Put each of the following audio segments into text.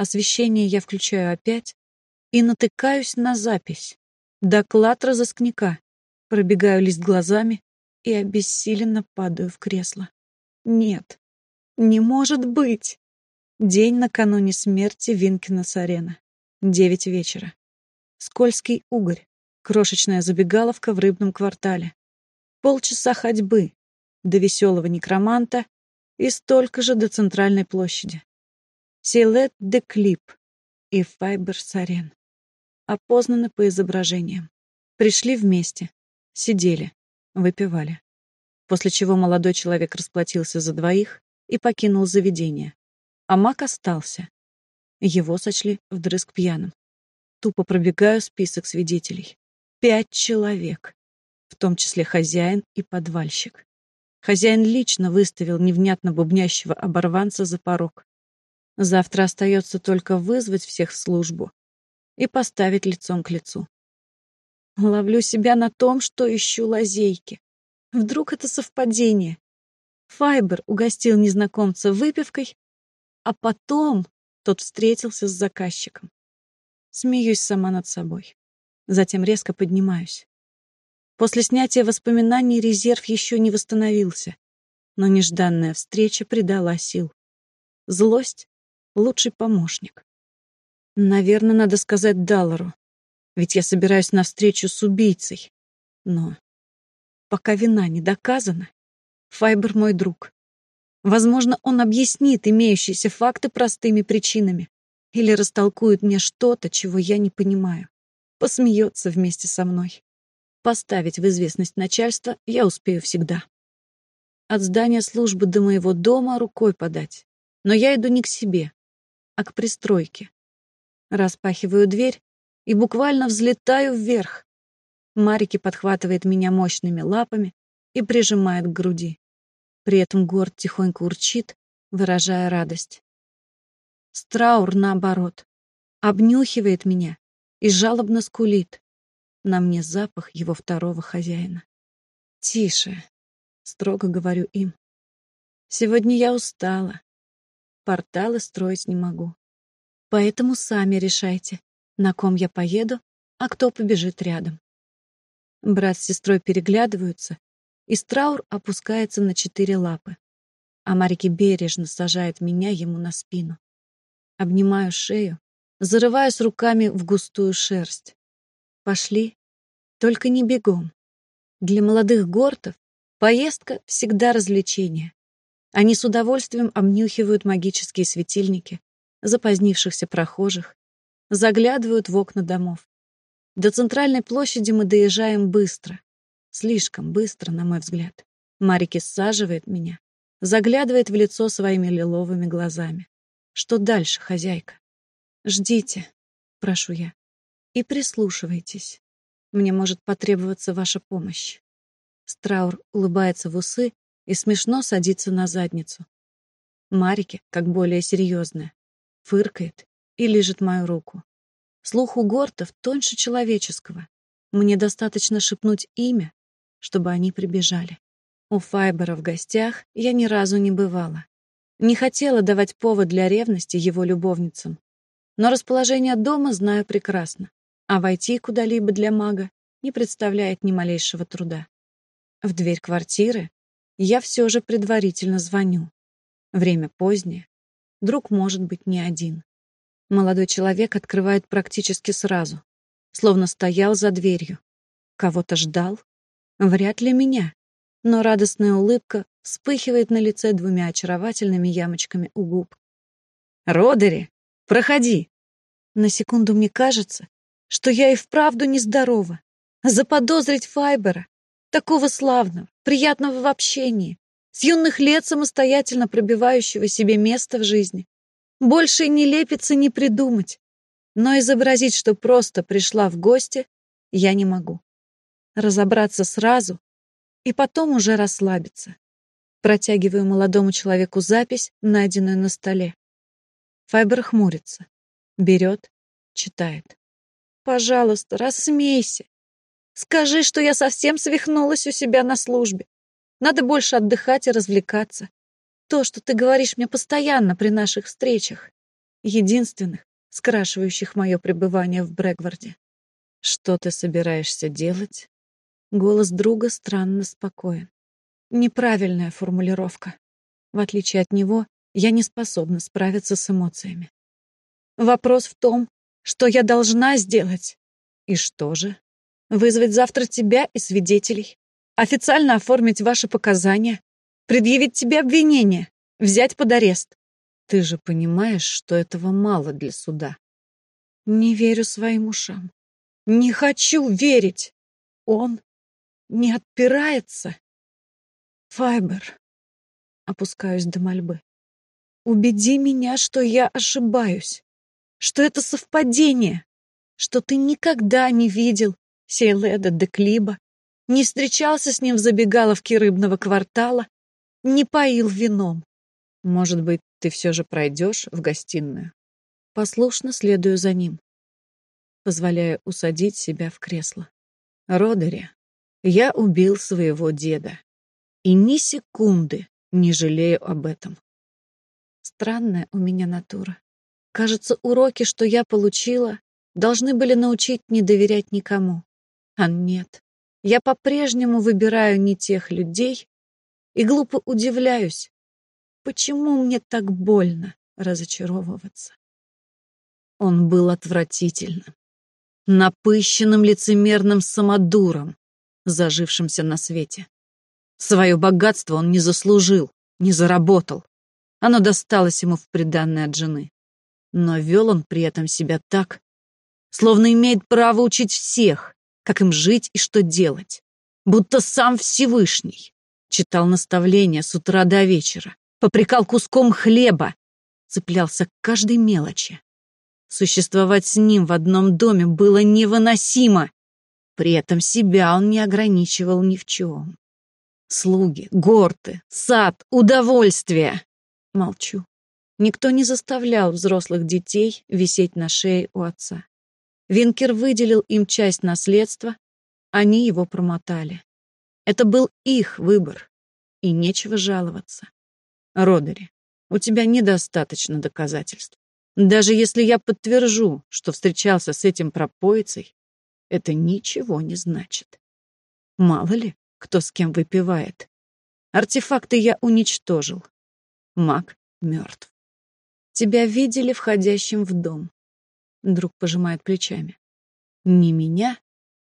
Освещение я включаю опять и натыкаюсь на запись. Доклад разыскника. Пробегаю лист глазами и обессиленно падаю в кресло. Нет, не может быть. День накануне смерти Винкина Сарена. Девять вечера. Скользкий угорь. Крошечная забегаловка в рыбном квартале. Полчаса ходьбы до веселого некроманта и столько же до центральной площади. Силет де Клип и Файбер Сарен. Опознаны по изображениям. Пришли вместе, сидели, выпивали. После чего молодой человек расплатился за двоих и покинул заведение. А маг остался. Его сочли вдрызг пьяным. Тупо пробегаю список свидетелей. Пять человек, в том числе хозяин и подвальщик. Хозяин лично выставил невнятно бубнящего оборванца за порог. Завтра остается только вызвать всех в службу и поставить лицом к лицу. Ловлю себя на том, что ищу лазейки. Вдруг это совпадение. Файбер угостил незнакомца выпивкой, а потом тот встретился с заказчиком. Смеюсь сама над собой. Затем резко поднимаюсь. После снятия воспоминаний резерв еще не восстановился, но нежданная встреча придала сил. Злость — лучший помощник. Наверное, надо сказать Даллару, ведь я собираюсь на встречу с убийцей. Но пока вина не доказана, Файбер мой друг. Возможно, он объяснит имеющиеся факты простыми причинами или растолкует мне что-то, чего я не понимаю. Посмеется вместе со мной. Поставить в известность начальства я успею всегда. От здания службы до моего дома рукой подать. Но я иду не к себе, а к пристройке. Распахиваю дверь и буквально взлетаю вверх. Марики подхватывает меня мощными лапами и прижимает к груди. При этом горд тихонько урчит, выражая радость. Страур, наоборот, обнюхивает меня и жалобно скулит. На мне запах его второго хозяина. «Тише», — строго говорю им. «Сегодня я устала. Порталы строить не могу. Поэтому сами решайте, на ком я поеду, а кто побежит рядом. Брат с сестрой переглядываются, и Страур опускается на четыре лапы, а Марики бережно сажает меня ему на спину. Обнимаю шею, зарываюсь руками в густую шерсть. Пошли, только не бегом. Для молодых гортов поездка всегда развлечение. Они с удовольствием обнюхивают магические светильники, запозднившихся прохожих, заглядывают в окна домов. До центральной площади мы доезжаем быстро. Слишком быстро, на мой взгляд. Марики саживает меня, заглядывает в лицо своими лиловыми глазами. Что дальше, хозяйка? Ждите, прошу я, и прислушивайтесь. Мне может потребоваться ваша помощь. Страур улыбается в усы и смешно садится на задницу. Марики, как более серьезная, фыркает и лижет мою руку. Слух у гортов тоньше человеческого. Мне достаточно шепнуть имя, чтобы они прибежали. У Файбера в гостях я ни разу не бывала. Не хотела давать повод для ревности его любовницам. Но расположение дома знаю прекрасно, а войти куда-либо для мага не представляет ни малейшего труда. В дверь квартиры я все же предварительно звоню. Время позднее, Друг может быть не один. Молодой человек открывает практически сразу, словно стоял за дверью. Кого-то ждал? Вряд ли меня. Но радостная улыбка вспыхивает на лице двумя очаровательными ямочками у губ. «Родери, проходи!» На секунду мне кажется, что я и вправду нездорова. Заподозрить Файбера, такого славного, приятного в общении, с юных лет самостоятельно пробивающего себе место в жизни. Больше не лепится не придумать. Но изобразить, что просто пришла в гости, я не могу. Разобраться сразу и потом уже расслабиться. Протягиваю молодому человеку запись, найденную на столе. Файбер хмурится, берет, читает. «Пожалуйста, рассмейся. Скажи, что я совсем свихнулась у себя на службе. Надо больше отдыхать и развлекаться. То, что ты говоришь мне постоянно при наших встречах. единственных, скрашивающих мое пребывание в Брэгварде. «Что ты собираешься делать?» Голос друга странно спокоен. Неправильная формулировка. В отличие от него, я не способна справиться с эмоциями. Вопрос в том, что я должна сделать. И что же? Вызвать завтра тебя и свидетелей. Официально оформить ваши показания. Предъявить тебе обвинение. Взять под арест. Ты же понимаешь, что этого мало для суда. Не верю своим ушам. Не хочу верить. Он не отпирается. Файбер. Опускаюсь до мольбы. Убеди меня, что я ошибаюсь. Что это совпадение. Что ты никогда не видел Сейледа де Клиба, не встречался с ним в забегаловке рыбного квартала, не поил вином. Может быть, ты все же пройдешь в гостиную? Послушно следую за ним. Позволяю усадить себя в кресло. Родери, я убил своего деда. И ни секунды не жалею об этом. Странная у меня натура. Кажется, уроки, что я получила, должны были научить не доверять никому. А нет. Я по-прежнему выбираю не тех людей и глупо удивляюсь, почему мне так больно разочаровываться. Он был отвратительным, напыщенным лицемерным самодуром, зажившимся на свете. Свое богатство он не заслужил, не заработал. Оно досталось ему в приданное от жены. Но вел он при этом себя так, словно имеет право учить всех, как им жить и что делать. Будто сам Всевышний. Читал наставления с утра до вечера, попрекал куском хлеба, цеплялся к каждой мелочи. Существовать с ним в одном доме было невыносимо. При этом себя он не ограничивал ни в чем. Слуги, горты, сад, удовольствие. Молчу. Никто не заставлял взрослых детей висеть на шее у отца. Винкер выделил им часть наследства, они его промотали. Это был их выбор, и нечего жаловаться. Родери, у тебя недостаточно доказательств. Даже если я подтвержу, что встречался с этим пропоицей, это ничего не значит. Мало ли, кто с кем выпивает. Артефакты я уничтожил. Маг мертв. Тебя видели входящим в дом. Друг пожимает плечами. Не меня,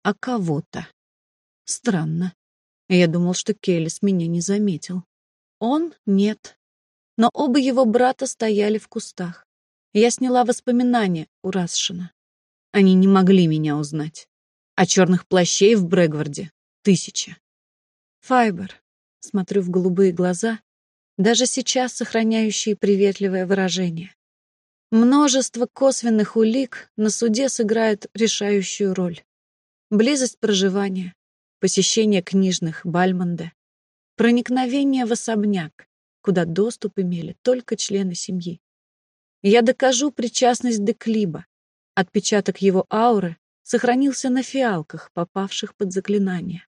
а кого-то. Странно. Я думал, что Келлис меня не заметил. Он — нет. Но оба его брата стояли в кустах. Я сняла воспоминания у Расшина. Они не могли меня узнать. А черных плащей в Брэгварде — тысяча. Файбер. Смотрю в голубые глаза, даже сейчас сохраняющие приветливое выражение. Множество косвенных улик на суде сыграет решающую роль. Близость проживания, посещение книжных Бальмонде, проникновение в особняк, куда доступ имели только члены семьи. Я докажу причастность Деклиба. Отпечаток его ауры сохранился на фиалках, попавших под заклинание.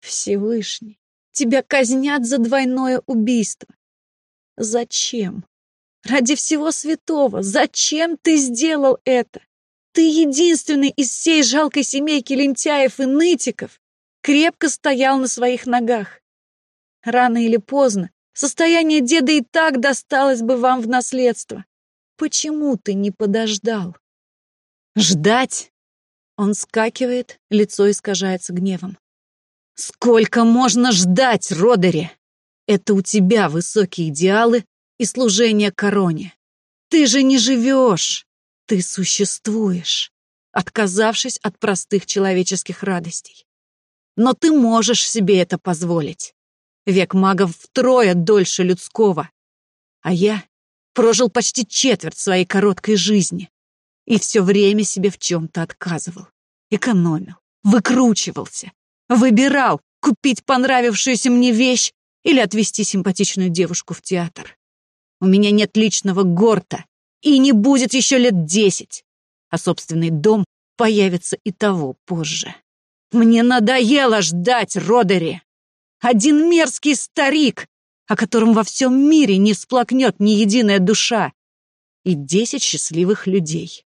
Всевышний, тебя казнят за двойное убийство. Зачем? Ради всего святого, зачем ты сделал это? Ты единственный из всей жалкой семейки лентяев и нытиков крепко стоял на своих ногах. Рано или поздно состояние деда и так досталось бы вам в наследство. Почему ты не подождал? Ждать? Он скакивает, лицо искажается гневом. Сколько можно ждать, Родери? Это у тебя высокие идеалы, и служение короне. Ты же не живешь, ты существуешь, отказавшись от простых человеческих радостей. Но ты можешь себе это позволить. Век магов втрое дольше людского. А я прожил почти четверть своей короткой жизни и все время себе в чем-то отказывал, экономил, выкручивался, выбирал купить понравившуюся мне вещь или отвезти симпатичную девушку в театр. У меня нет личного горта, и не будет еще лет десять, а собственный дом появится и того позже. Мне надоело ждать, Родери. Один мерзкий старик, о котором во всем мире не всплакнет ни единая душа. и десять счастливых людей.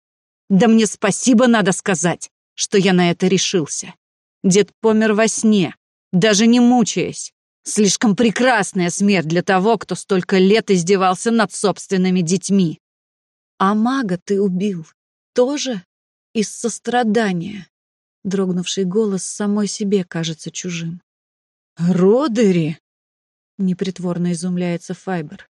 Да мне спасибо надо сказать, что я на это решился. Дед помер во сне, даже не мучаясь. Слишком прекрасная смерть для того, кто столько лет издевался над собственными детьми. А мага ты убил тоже из сострадания. Дрогнувший голос самой себе кажется чужим. «Родери!» — непритворно изумляется Файбер.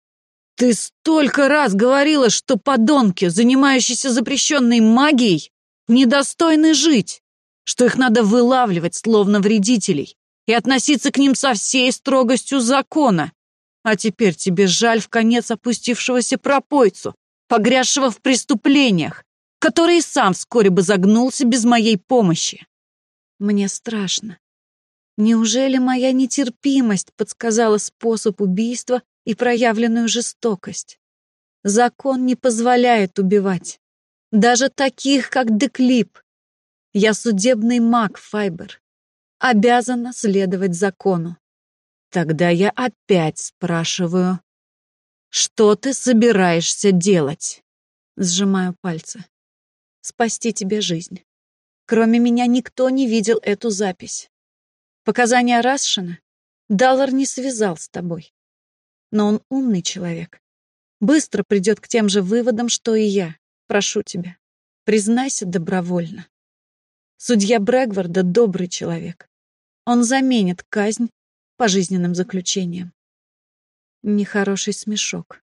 «Ты столько раз говорила, что подонки, занимающиеся запрещенной магией, недостойны жить, что их надо вылавливать, словно вредителей, и относиться к ним со всей строгостью закона. А теперь тебе жаль в конец опустившегося пропойцу, погрязшего в преступлениях, который и сам вскоре бы загнулся без моей помощи. Мне страшно. Неужели моя нетерпимость подсказала способ убийства и проявленную жестокость? Закон не позволяет убивать. Даже таких, как Деклип. Я судебный маг, Файбер. Обязана следовать закону. Тогда я опять спрашиваю, что ты собираешься делать? Сжимаю пальцы. Спасти тебе жизнь. Кроме меня никто не видел эту запись. Показания Расшина Даллар не связал с тобой. Но он умный человек. Быстро придет к тем же выводам, что и я. Прошу тебя, признайся добровольно. Судья Брэгварда добрый человек. Он заменит казнь пожизненным заключением. Нехороший смешок.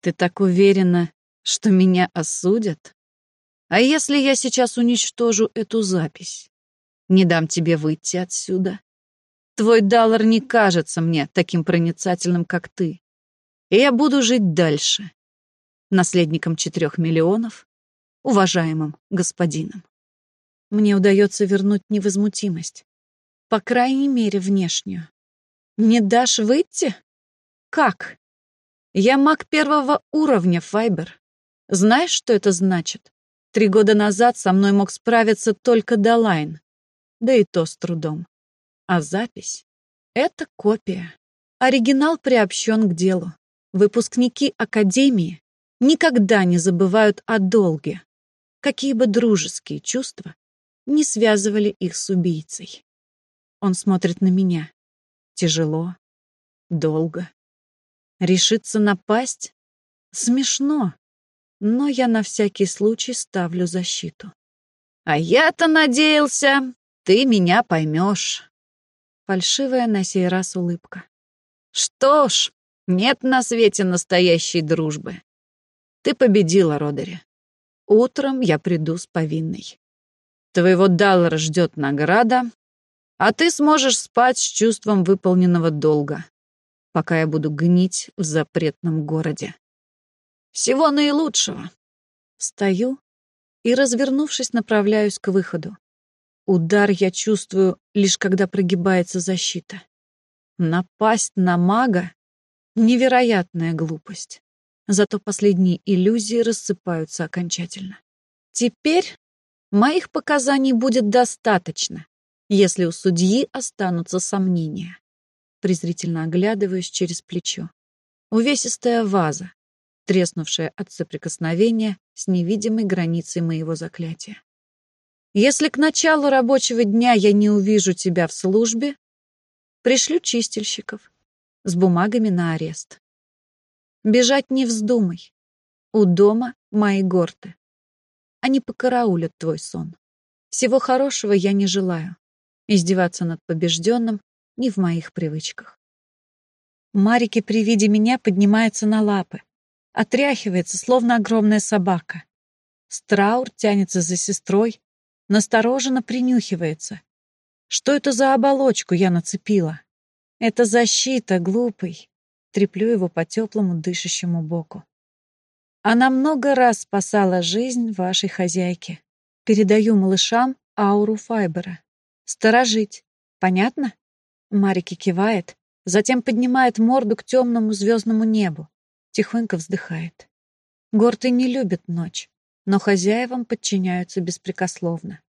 Ты так уверена, что меня осудят? А если я сейчас уничтожу эту запись? Не дам тебе выйти отсюда. Твой Даллар не кажется мне таким проницательным, как ты. И я буду жить дальше. Наследником четырех миллионов, уважаемым господином. Мне удается вернуть невозмутимость. По крайней мере, внешнюю. Не дашь выйти? Как? Я маг первого уровня, Файбер. Знаешь, что это значит? Три года назад со мной мог справиться только Далайн да и то с трудом. А запись — это копия. Оригинал приобщен к делу. Выпускники Академии никогда не забывают о долге, какие бы дружеские чувства не связывали их с убийцей. Он смотрит на меня. Тяжело, долго. Решиться напасть? Смешно, но я на всякий случай ставлю защиту. А я-то надеялся, ты меня поймешь. Фальшивая на сей раз улыбка. Что ж, нет на свете настоящей дружбы. Ты победила, Родери. Утром я приду с повинной. Твоего Даллара ждет награда, а ты сможешь спать с чувством выполненного долга, пока я буду гнить в запретном городе. Всего наилучшего. Стою и, развернувшись, направляюсь к выходу. Удар я чувствую, лишь когда прогибается защита. Напасть на мага — невероятная глупость. Зато последние иллюзии рассыпаются окончательно. Теперь моих показаний будет достаточно, если у судьи останутся сомнения. Презрительно оглядываюсь через плечо. Увесистая ваза, треснувшая от соприкосновения с невидимой границей моего заклятия. Если к началу рабочего дня я не увижу тебя в службе, пришлю чистильщиков с бумагами на арест. Бежать не вздумай. У дома мои горты. Они покараулят твой сон. Всего хорошего я не желаю. Издеваться над побежденным не в моих привычках. Марики при виде меня поднимается на лапы, отряхивается, словно огромная собака. Страур тянется за сестрой, настороженно принюхивается. Что это за оболочку я нацепила? Это защита, глупый. Треплю его по теплому дышащему боку. Она много раз спасала жизнь вашей хозяйки. Передаю малышам ауру Файбера. Сторожить. Понятно? Марики кивает, затем поднимает морду к темному звездному небу. Тихонько вздыхает. Горты не любят ночь но хозяевам подчиняются беспрекословно.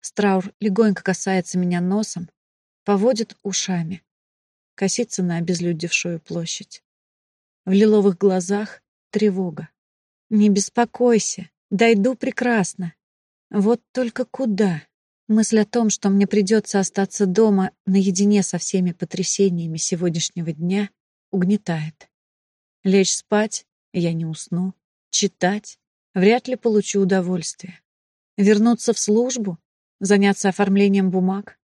Страур легонько касается меня носом, поводит ушами, косится на обезлюдевшую площадь. В лиловых глазах тревога. Не беспокойся, дойду прекрасно. Вот только куда? Мысль о том, что мне придется остаться дома наедине со всеми потрясениями сегодняшнего дня, угнетает. Лечь спать я не усну. Читать вряд ли получу удовольствие. Вернуться в службу? Заняться оформлением бумаг?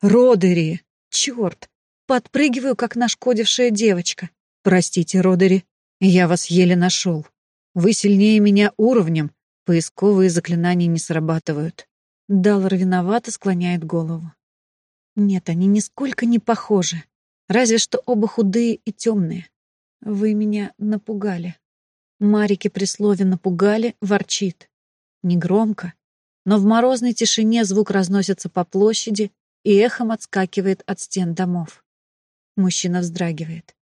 Родери! Черт! Подпрыгиваю, как нашкодившая девочка. Простите, Родери, я вас еле нашел. Вы сильнее меня уровнем, поисковые заклинания не срабатывают. Даллар виновато склоняет голову. Нет, они нисколько не похожи. Разве что оба худые и темные. Вы меня напугали. Марики при слове «напугали» ворчит. Негромко, но в морозной тишине звук разносится по площади и эхом отскакивает от стен домов. Мужчина вздрагивает.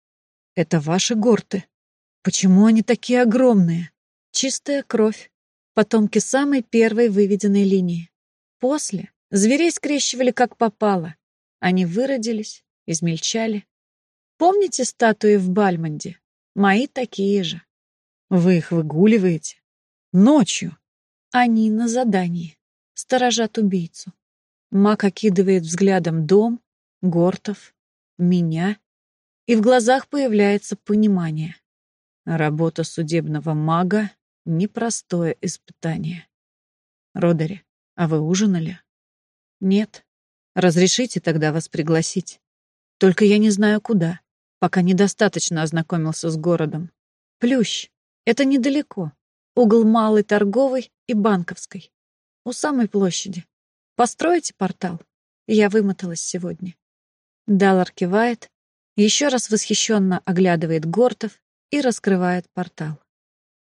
«Это ваши горты? Почему они такие огромные?» Чистая кровь. Потомки самой первой выведенной линии. После зверей скрещивали как попало. Они выродились, измельчали. Помните статуи в Бальмонде? Мои такие же. Вы их выгуливаете? Ночью? Они на задании. Сторожат убийцу. Мак окидывает взглядом дом, Гортов, меня, и в глазах появляется понимание. Работа судебного мага — непростое испытание. Родари, а вы ужинали? Нет. Разрешите тогда вас пригласить. Только я не знаю куда, пока недостаточно ознакомился с городом. Плющ. Это недалеко. Угол Малой Торговой и Банковской. У самой площади. Построите портал? Я вымоталась сегодня. Даллар кивает, еще раз восхищенно оглядывает Гортов и раскрывает портал.